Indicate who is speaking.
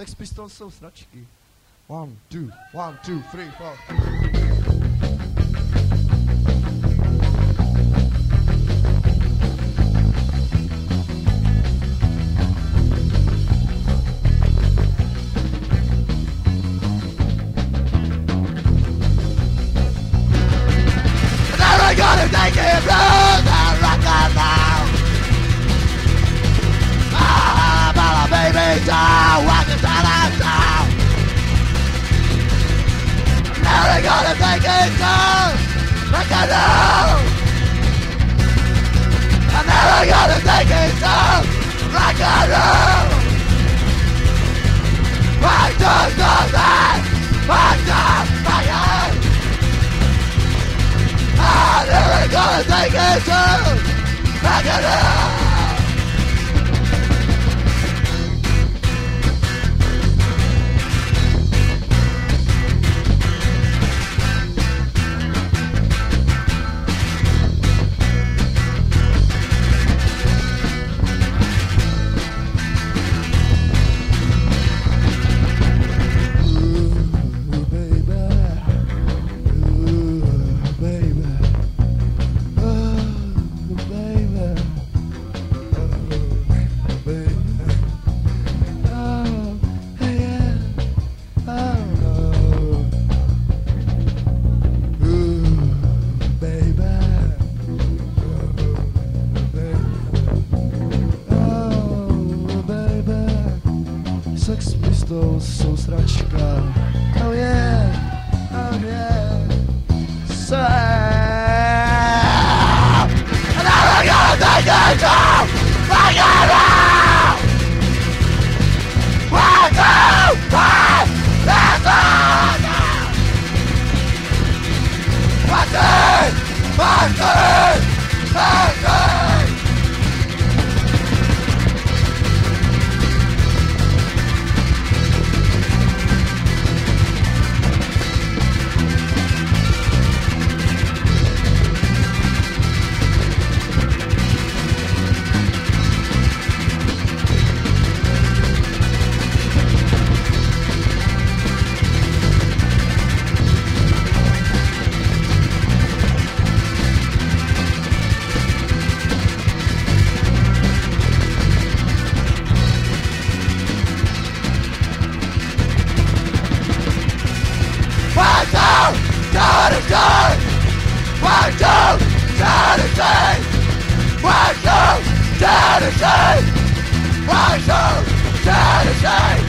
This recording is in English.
Speaker 1: Sex Pistols jsou sračky. One, two, one, two, three, four. Gonna take it through rock and roll. I'm never gonna take it through rock and roll. Why does that? Why does that? I'm never gonna take it to back it up. Sex Pistols jsou sračka. Oh yeah, oh yeah. So, and I'm gonna take it down, bring it out. One, two, three, let's go. One, two, one, two, one, two. And turn. One, two, turn and turn. One, two, turn and turn.